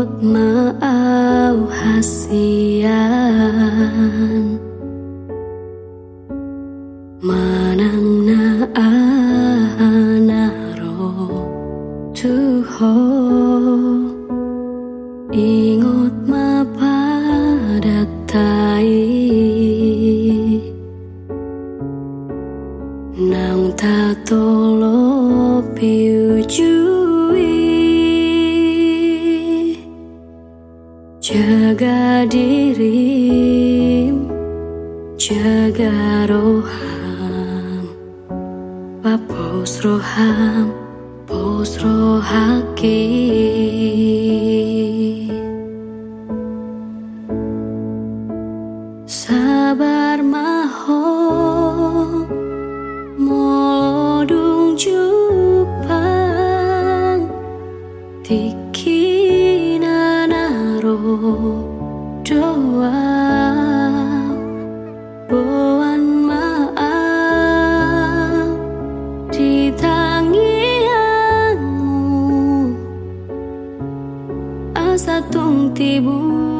Ingot mau hasian. Manang na anaro tuho Ingot mapadatai Nang tatolo piujui Papos roham Pos rohaki? Sabar maho Molodung jupang Tiki doa tangianmu Asa tung tibu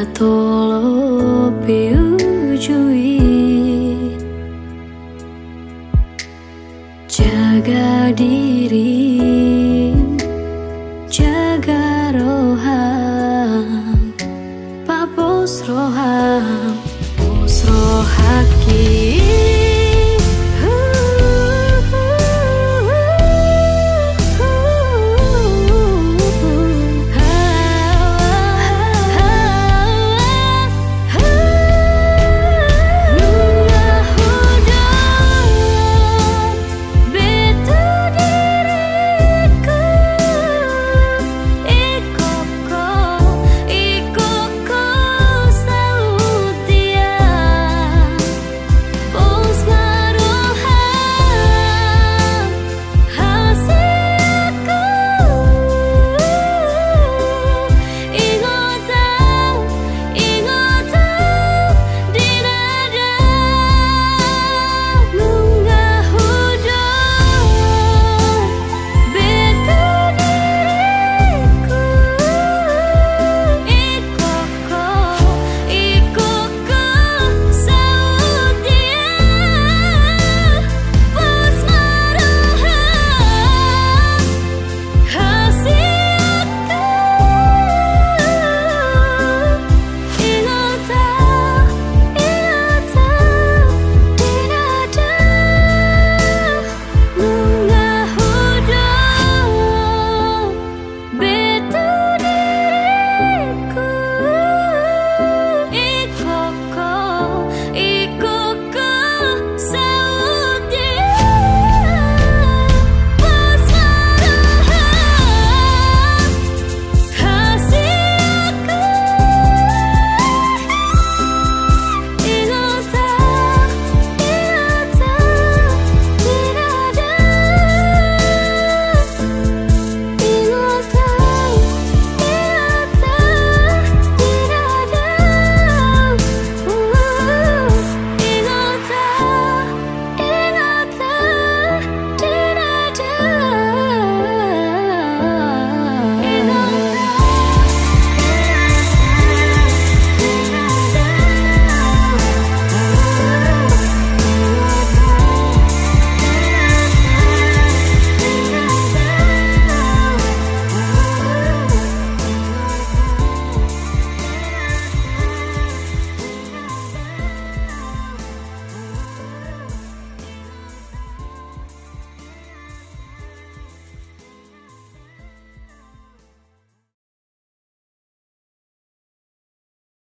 tatolo piujui jaga jaga roham. Papos roham rohaki